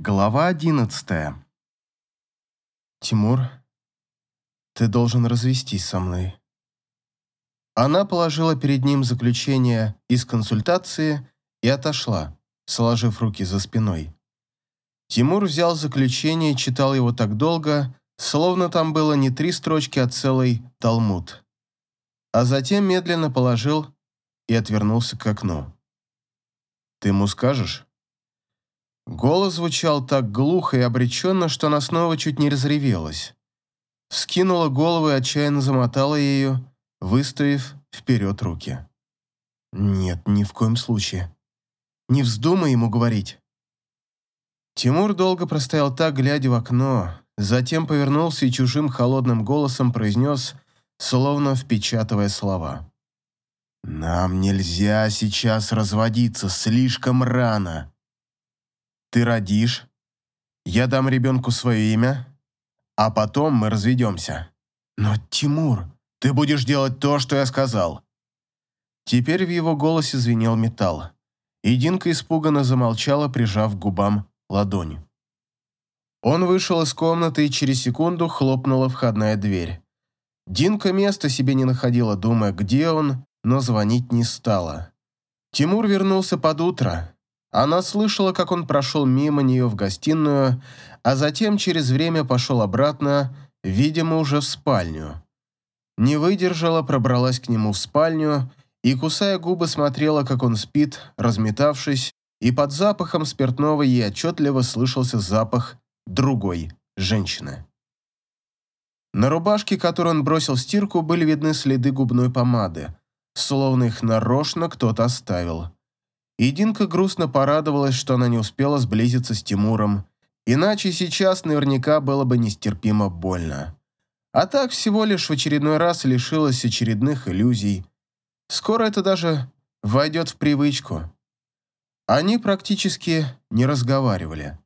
Глава одиннадцатая. «Тимур, ты должен развестись со мной». Она положила перед ним заключение из консультации и отошла, сложив руки за спиной. Тимур взял заключение и читал его так долго, словно там было не три строчки, а целый талмуд. А затем медленно положил и отвернулся к окну. «Ты ему скажешь?» Голос звучал так глухо и обреченно, что она снова чуть не разревелась. Скинула голову и отчаянно замотала ее, выставив вперед руки. «Нет, ни в коем случае. Не вздумай ему говорить». Тимур долго простоял так, глядя в окно, затем повернулся и чужим холодным голосом произнес, словно впечатывая слова. «Нам нельзя сейчас разводиться, слишком рано. Ты родишь, я дам ребенку свое имя, а потом мы разведемся. Но, Тимур, ты будешь делать то, что я сказал». Теперь в его голосе звенел металл, и Динка испуганно замолчала, прижав к губам ладонь. Он вышел из комнаты, и через секунду хлопнула входная дверь. Динка места себе не находила, думая, где он, но звонить не стала. Тимур вернулся под утро, она слышала, как он прошел мимо нее в гостиную, а затем через время пошел обратно, видимо, уже в спальню. Не выдержала, пробралась к нему в спальню и, кусая губы, смотрела, как он спит, разметавшись, и под запахом спиртного ей отчетливо слышался запах другой женщины. На рубашке, которую он бросил в стирку, были видны следы губной помады, словно их нарочно кто-то оставил. И Динка грустно порадовалась, что она не успела сблизиться с Тимуром, иначе сейчас наверняка было бы нестерпимо больно. А так всего лишь в очередной раз лишилась очередных иллюзий. Скоро это даже войдет в привычку. Они практически не разговаривали.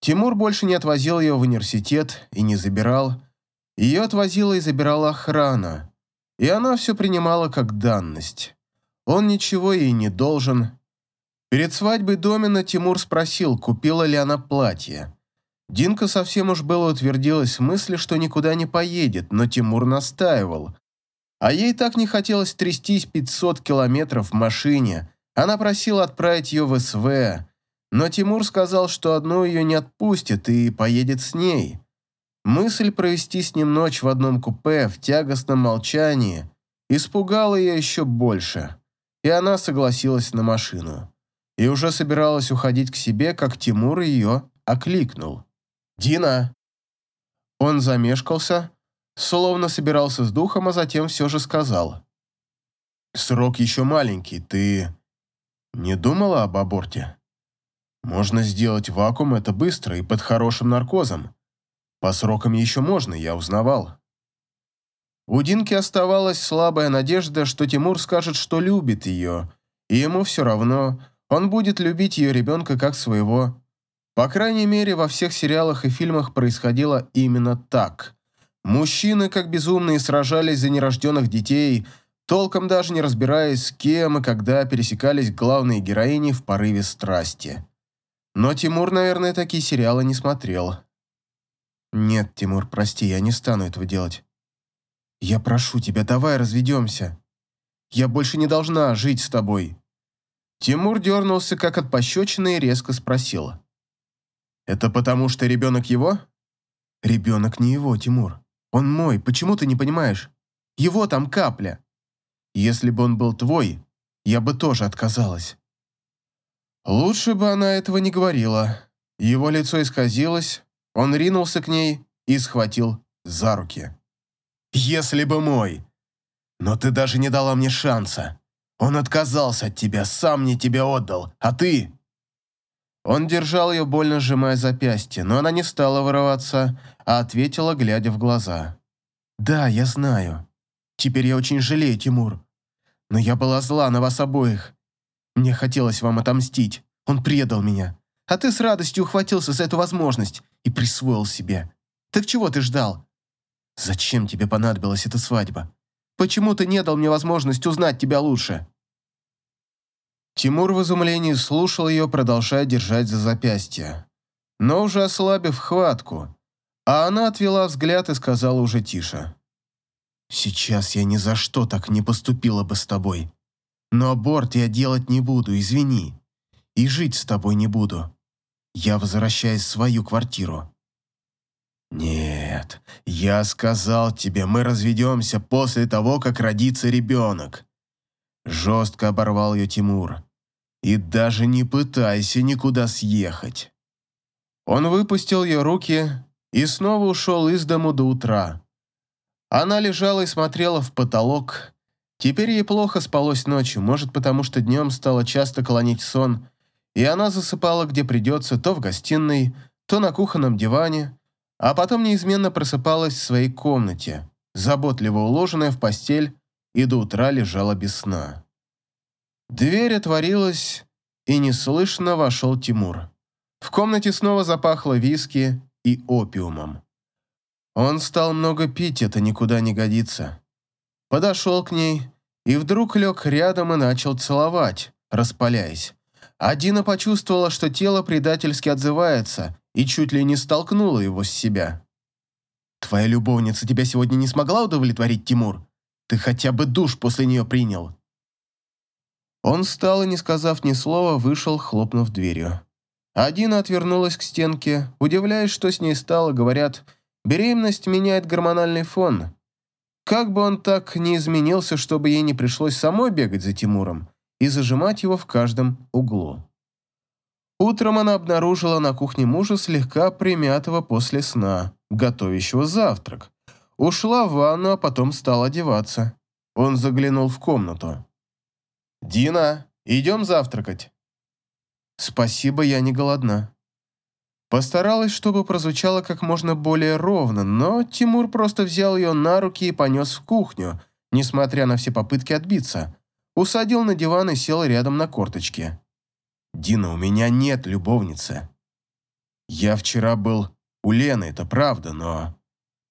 Тимур больше не отвозил ее в университет и не забирал. Ее отвозила и забирала охрана. И она все принимала как данность. Он ничего ей не должен, Перед свадьбой Домина Тимур спросил, купила ли она платье. Динка совсем уж было утвердилась в мысли, что никуда не поедет, но Тимур настаивал. А ей так не хотелось трястись 500 километров в машине. Она просила отправить ее в СВ, но Тимур сказал, что одну ее не отпустит и поедет с ней. Мысль провести с ним ночь в одном купе в тягостном молчании испугала ее еще больше, и она согласилась на машину и уже собиралась уходить к себе, как Тимур ее окликнул. «Дина!» Он замешкался, словно собирался с духом, а затем все же сказал. «Срок еще маленький, ты не думала об аборте? Можно сделать вакуум, это быстро и под хорошим наркозом. По срокам еще можно, я узнавал». У Динки оставалась слабая надежда, что Тимур скажет, что любит ее, и ему все равно, он будет любить ее ребенка как своего. По крайней мере, во всех сериалах и фильмах происходило именно так. Мужчины, как безумные, сражались за нерожденных детей, толком даже не разбираясь, с кем и когда пересекались главные героини в порыве страсти. Но Тимур, наверное, такие сериалы не смотрел. «Нет, Тимур, прости, я не стану этого делать. Я прошу тебя, давай разведемся. Я больше не должна жить с тобой». Тимур дернулся, как от пощечины, и резко спросил. «Это потому, что ребенок его?» «Ребенок не его, Тимур. Он мой, почему ты не понимаешь? Его там капля. Если бы он был твой, я бы тоже отказалась». Лучше бы она этого не говорила. Его лицо исказилось, он ринулся к ней и схватил за руки. «Если бы мой! Но ты даже не дала мне шанса. Он отказался от тебя, сам мне тебя отдал, а ты...» Он держал ее, больно сжимая запястье, но она не стала вырываться, а ответила, глядя в глаза. «Да, я знаю. Теперь я очень жалею, Тимур. Но я была зла на вас обоих. Мне хотелось вам отомстить. Он предал меня. А ты с радостью ухватился за эту возможность и присвоил себе. Так чего ты ждал? Зачем тебе понадобилась эта свадьба? Почему ты не дал мне возможность узнать тебя лучше?» Тимур в изумлении слушал ее, продолжая держать за запястье. но уже ослабив хватку, а она отвела взгляд и сказала уже тише. «Сейчас я ни за что так не поступила бы с тобой. Но аборт я делать не буду, извини. И жить с тобой не буду. Я возвращаюсь в свою квартиру». «Нет, я сказал тебе, мы разведемся после того, как родится ребенок». Жестко оборвал ее Тимур. «И даже не пытайся никуда съехать». Он выпустил ее руки и снова ушел из дому до утра. Она лежала и смотрела в потолок. Теперь ей плохо спалось ночью, может, потому что днем стало часто клонить сон, и она засыпала где придется, то в гостиной, то на кухонном диване, а потом неизменно просыпалась в своей комнате, заботливо уложенная в постель, и до утра лежала без сна. Дверь отворилась, и неслышно вошел Тимур. В комнате снова запахло виски и опиумом. Он стал много пить, это никуда не годится. Подошел к ней и вдруг лег рядом и начал целовать, распаляясь. А Дина почувствовала, что тело предательски отзывается, и чуть ли не столкнула его с себя. «Твоя любовница тебя сегодня не смогла удовлетворить, Тимур? Ты хотя бы душ после нее принял?» Он встал и, не сказав ни слова, вышел, хлопнув дверью. Адина отвернулась к стенке, удивляясь, что с ней стало, говорят, беременность меняет гормональный фон. Как бы он так не изменился, чтобы ей не пришлось самой бегать за Тимуром и зажимать его в каждом углу. Утром она обнаружила на кухне мужа слегка примятого после сна, готовящего завтрак. Ушла в ванну, а потом стала одеваться. Он заглянул в комнату. «Дина, идем завтракать». «Спасибо, я не голодна». Постаралась, чтобы прозвучало как можно более ровно, но Тимур просто взял ее на руки и понес в кухню, несмотря на все попытки отбиться. Усадил на диван и сел рядом на корточке. «Дина, у меня нет любовницы. Я вчера был у Лены, это правда, но...»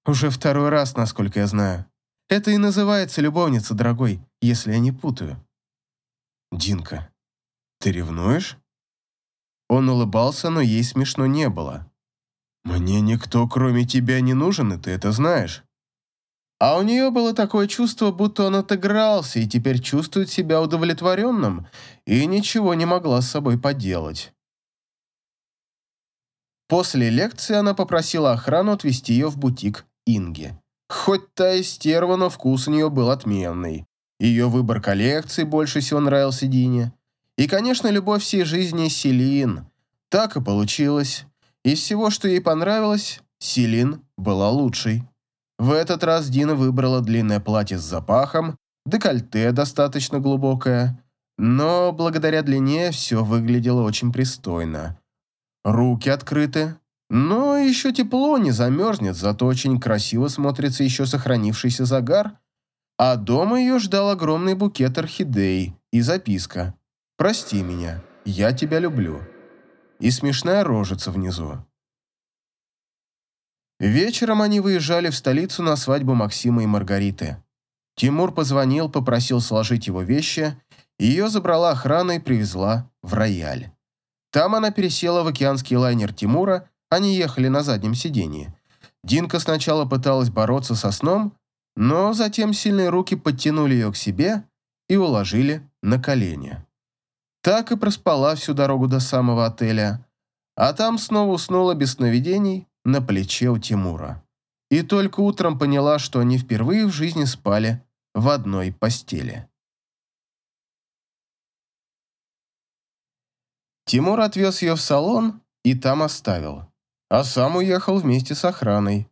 «Уже второй раз, насколько я знаю. Это и называется любовница, дорогой, если я не путаю». «Динка, ты ревнуешь?» Он улыбался, но ей смешно не было. «Мне никто, кроме тебя, не нужен, и ты это знаешь». А у нее было такое чувство, будто он отыгрался и теперь чувствует себя удовлетворенным, и ничего не могла с собой поделать. После лекции она попросила охрану отвезти ее в бутик Инги. Хоть та и стерва, но вкус у нее был отменный. Ее выбор коллекций больше всего нравился Дине. И, конечно, любовь всей жизни Селин. Так и получилось. Из всего, что ей понравилось, Селин была лучшей. В этот раз Дина выбрала длинное платье с запахом, декольте достаточно глубокое, но благодаря длине все выглядело очень пристойно. Руки открыты, но еще тепло, не замерзнет, зато очень красиво смотрится еще сохранившийся загар, а дома ее ждал огромный букет орхидей и записка «Прости меня, я тебя люблю». И смешная рожица внизу. Вечером они выезжали в столицу на свадьбу Максима и Маргариты. Тимур позвонил, попросил сложить его вещи, ее забрала охрана и привезла в рояль. Там она пересела в океанский лайнер Тимура, они ехали на заднем сидении. Динка сначала пыталась бороться со сном, но затем сильные руки подтянули ее к себе и уложили на колени. Так и проспала всю дорогу до самого отеля, а там снова уснула без сновидений на плече у Тимура. И только утром поняла, что они впервые в жизни спали в одной постели. Тимур отвез ее в салон и там оставил, а сам уехал вместе с охраной.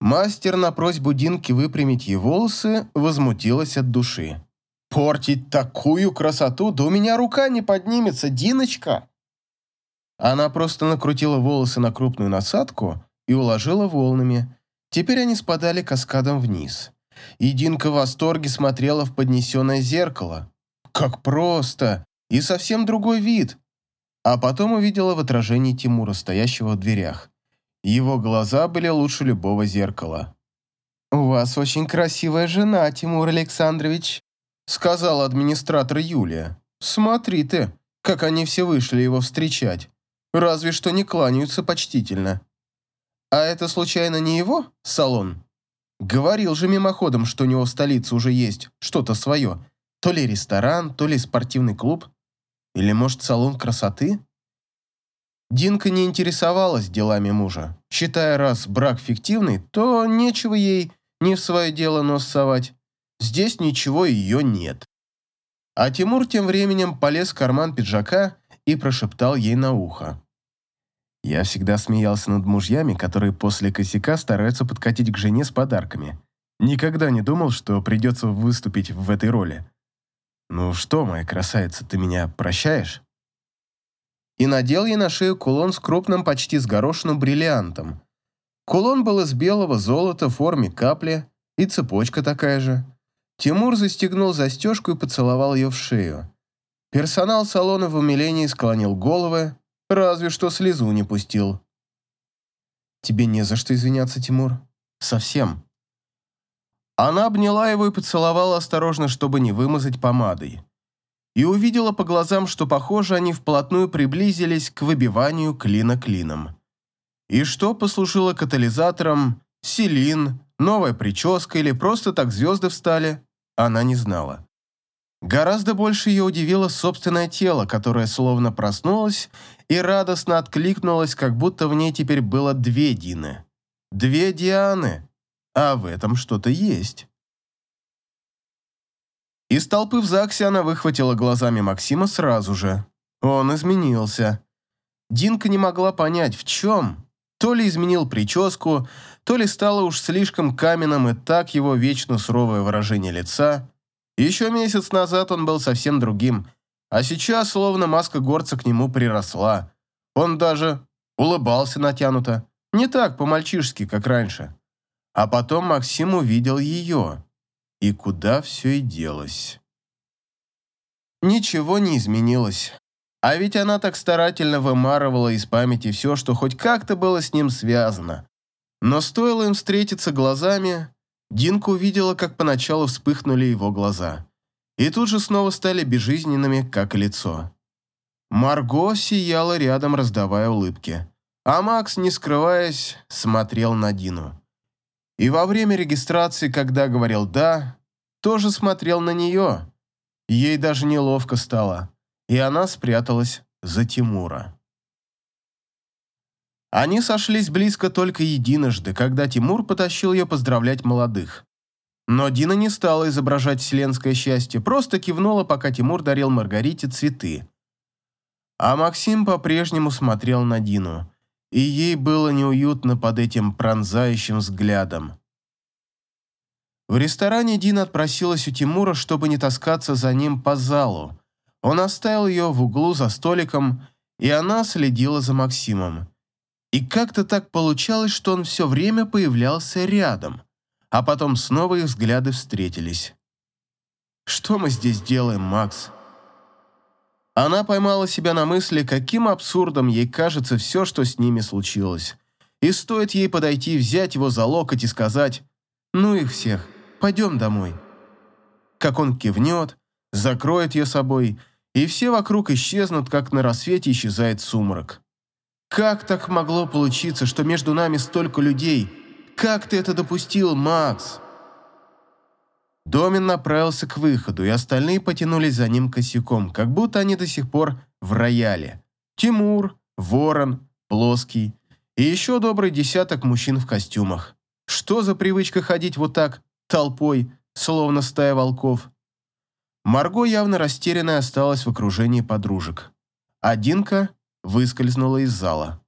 Мастер на просьбу Динки выпрямить ей волосы возмутилась от души. Портить такую красоту, да у меня рука не поднимется, Диночка!» Она просто накрутила волосы на крупную насадку и уложила волнами. Теперь они спадали каскадом вниз. И Динка в восторге смотрела в поднесенное зеркало. Как просто! И совсем другой вид. А потом увидела в отражении Тимура, стоящего в дверях. Его глаза были лучше любого зеркала. «У вас очень красивая жена, Тимур Александрович», сказала администратор Юлия. «Смотри ты, как они все вышли его встречать. Разве что не кланяются почтительно. А это случайно не его салон? Говорил же мимоходом, что у него в столице уже есть что-то свое. То ли ресторан, то ли спортивный клуб. Или, может, салон красоты? Динка не интересовалась делами мужа, считая, раз брак фиктивный, то нечего ей не в свое дело нос совать. Здесь ничего ее нет. А Тимур тем временем полез в карман пиджака и прошептал ей на ухо. Я всегда смеялся над мужьями, которые после косяка стараются подкатить к жене с подарками. Никогда не думал, что придется выступить в этой роли. «Ну что, моя красавица, ты меня прощаешь?» И надел ей на шею кулон с крупным, почти с горошину бриллиантом. Кулон был из белого золота в форме капли, и цепочка такая же. Тимур застегнул застежку и поцеловал ее в шею. Персонал салона в умилении склонил головы, разве что слезу не пустил. «Тебе не за что извиняться, Тимур. Совсем». Она обняла его и поцеловала осторожно, чтобы не вымазать помадой. И увидела по глазам, что, похоже, они вплотную приблизились к выбиванию клина клином. И что послужило катализатором, селин, новая прическа или просто так звезды встали, она не знала. Гораздо больше ее удивило собственное тело, которое словно проснулось и радостно откликнулось, как будто в ней теперь было две Дины. Две Дианы. А в этом что-то есть. Из толпы в ЗАГСе она выхватила глазами Максима сразу же. Он изменился. Динка не могла понять, в чем. То ли изменил прическу, то ли стало уж слишком каменным и так его вечно суровое выражение лица. Еще месяц назад он был совсем другим, а сейчас словно маска горца к нему приросла. Он даже улыбался натянуто, не так по-мальчишески, как раньше. А потом Максим увидел ее. И куда все и делось. Ничего не изменилось. А ведь она так старательно вымарывала из памяти все, что хоть как-то было с ним связано. Но стоило им встретиться глазами, Динка увидела, как поначалу вспыхнули его глаза. И тут же снова стали безжизненными, как лицо. Марго сияла рядом, раздавая улыбки. А Макс, не скрываясь, смотрел на Дину. И во время регистрации, когда говорил «да», тоже смотрел на нее. Ей даже неловко стало, и она спряталась за Тимура. Они сошлись близко только единожды, когда Тимур потащил ее поздравлять молодых. Но Дина не стала изображать вселенское счастье, просто кивнула, пока Тимур дарил Маргарите цветы. А Максим по-прежнему смотрел на Дину, и ей было неуютно под этим пронзающим взглядом. В ресторане Дина отпросилась у Тимура, чтобы не таскаться за ним по залу. Он оставил ее в углу за столиком, и она следила за Максимом. И как-то так получалось, что он все время появлялся рядом, а потом снова их взгляды встретились. «Что мы здесь делаем, Макс?» Она поймала себя на мысли, каким абсурдом ей кажется все, что с ними случилось. И стоит ей подойти, взять его за локоть и сказать «Ну их всех, пойдем домой». Как он кивнет, закроет ее собой, и все вокруг исчезнут, как на рассвете исчезает сумрак. Как так могло получиться, что между нами столько людей? Как ты это допустил, Макс?» Домин направился к выходу, и остальные потянулись за ним косяком, как будто они до сих пор в рояле. Тимур, Ворон, Плоский и еще добрый десяток мужчин в костюмах. Что за привычка ходить вот так, толпой, словно стая волков? Марго явно растерянная осталась в окружении подружек. А Динка выскользнула из зала.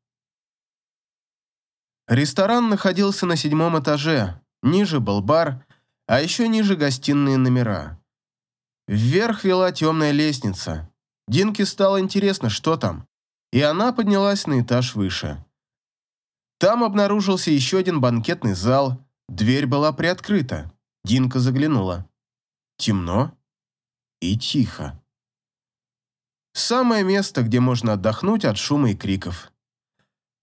Ресторан находился на седьмом этаже, ниже был бар, а еще ниже гостиные номера. Вверх вела темная лестница. Динке стало интересно, что там, и она поднялась на этаж выше. Там обнаружился еще один банкетный зал, дверь была приоткрыта. Динка заглянула. Темно и тихо. Самое место, где можно отдохнуть от шума и криков.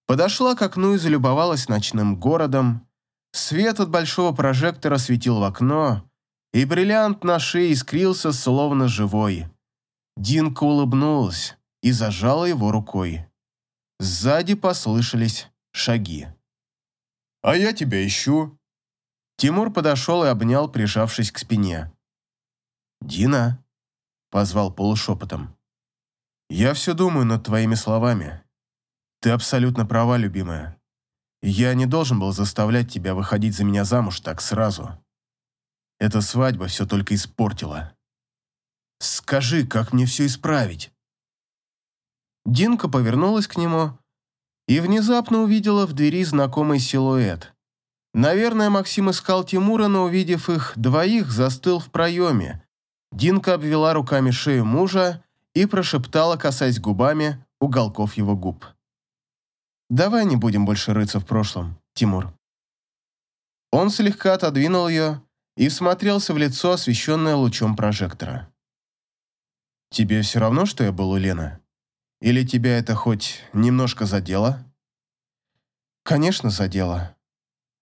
Подошла к окну и залюбовалась ночным городом. Свет от большого прожектора светил в окно, и бриллиант на шее искрился, словно живой. Динка улыбнулась и зажала его рукой. Сзади послышались шаги. «А я тебя ищу». Тимур подошел и обнял, прижавшись к спине. «Дина», — позвал полушепотом. «Я все думаю над твоими словами. Ты абсолютно права, любимая. Я не должен был заставлять тебя выходить за меня замуж так сразу. Эта свадьба все только испортила. Скажи, как мне все исправить?» Динка повернулась к нему и внезапно увидела в двери знакомый силуэт. Наверное, Максим искал Тимура, но, увидев их двоих, застыл в проеме. Динка обвела руками шею мужа и прошептала, касаясь губами уголков его губ. «Давай не будем больше рыться в прошлом, Тимур». Он слегка отодвинул ее и смотрелся в лицо, освещенное лучом прожектора. «Тебе все равно, что я был у Лены?» Или тебя это хоть немножко задело?» «Конечно, задело».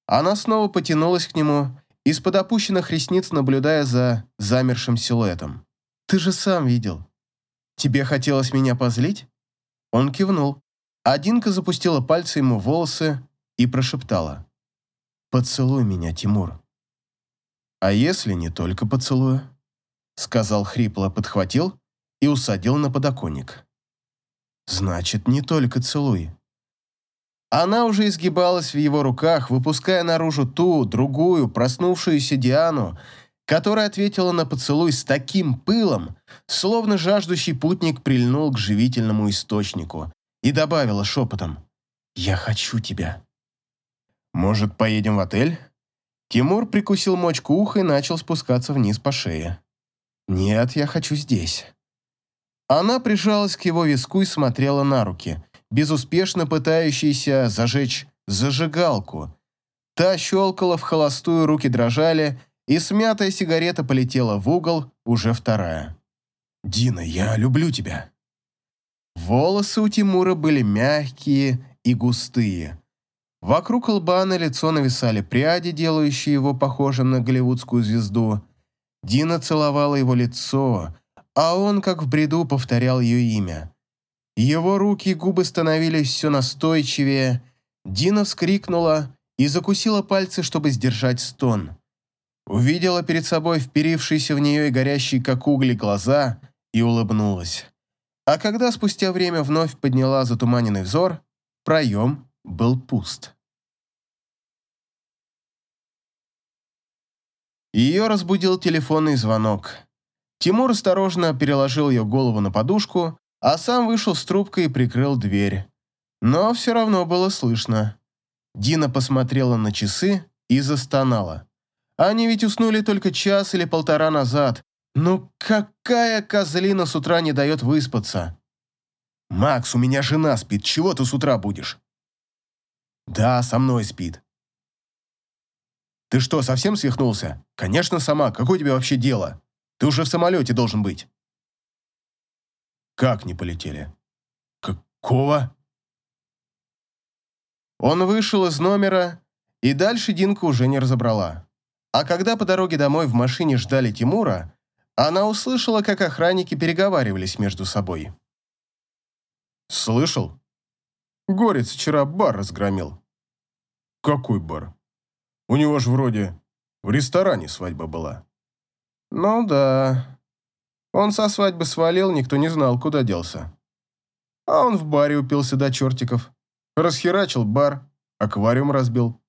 Она снова потянулась к нему, из-под опущенных ресниц наблюдая за замершим силуэтом. «Ты же сам видел. Тебе хотелось меня позлить?» Он кивнул. Адинка запустила пальцы ему в волосы и прошептала. «Поцелуй меня, Тимур». «А если не только поцелую?» Сказал хрипло, подхватил и усадил на подоконник. Значит, не только целуй. Она уже изгибалась в его руках, выпуская наружу ту, другую, проснувшуюся Диану, которая ответила на поцелуй с таким пылом, словно жаждущий путник прильнул к живительному источнику, и добавила шепотом «Я хочу тебя». «Может, поедем в отель?» Тимур прикусил мочку уха и начал спускаться вниз по шее. «Нет, я хочу здесь». Она прижалась к его виску и смотрела на руки, безуспешно пытающиеся зажечь зажигалку. Та щелкала в холостую, руки дрожали, и смятая сигарета полетела в угол, уже вторая. «Дина, я люблю тебя». Волосы у Тимура были мягкие и густые. Вокруг лба на лицо нависали пряди, делающие его похожим на голливудскую звезду. Дина целовала его лицо, а он, как в бреду, повторял ее имя. Его руки и губы становились все настойчивее. Дина вскрикнула и закусила пальцы, чтобы сдержать стон. Увидела перед собой вперившиеся в нее и горящие, как угли, глаза и улыбнулась. А когда спустя время вновь подняла затуманенный взор, проем был пуст. Ее разбудил телефонный звонок. Тимур осторожно переложил ее голову на подушку, а сам вышел с трубкой и прикрыл дверь. Но все равно было слышно. Дина посмотрела на часы и застонала. Они ведь уснули только час или полтора назад. Ну какая козлина с утра не дает выспаться? «Макс, у меня жена спит, чего ты с утра будешь?» «Да, со мной спит». «Ты что, совсем свихнулся?» «Конечно, сама. Какое тебе вообще дело?» Ты уже в самолете должен быть». «Как не полетели?» «Какого?» Он вышел из номера, и дальше Динка уже не разобрала. А когда по дороге домой в машине ждали Тимура, она услышала, как охранники переговаривались между собой. «Слышал? Горец вчера бар разгромил». «Какой бар? У него же вроде в ресторане свадьба была». Ну да. Он со свадьбы свалил, никто не знал, куда делся. А он в баре упился до чертиков. Расхерачил бар, аквариум разбил.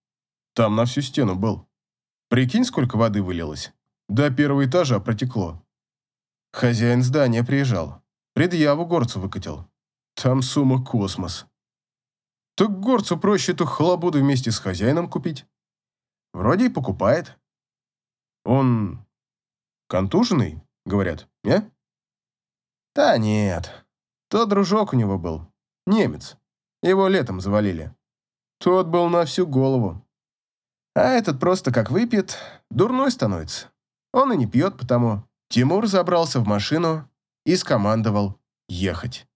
Там на всю стену был. Прикинь, сколько воды вылилось. До первого этажа протекло. Хозяин здания приезжал. Предъяву горцу выкатил. Там сумма космос. Так горцу проще эту хлобуду вместе с хозяином купить. Вроде и покупает. Он Контуженный, говорят, не? Да нет. Тот дружок у него был. Немец. Его летом завалили. Тот был на всю голову. А этот просто как выпьет, дурной становится. Он и не пьет потому. Тимур забрался в машину и скомандовал ехать.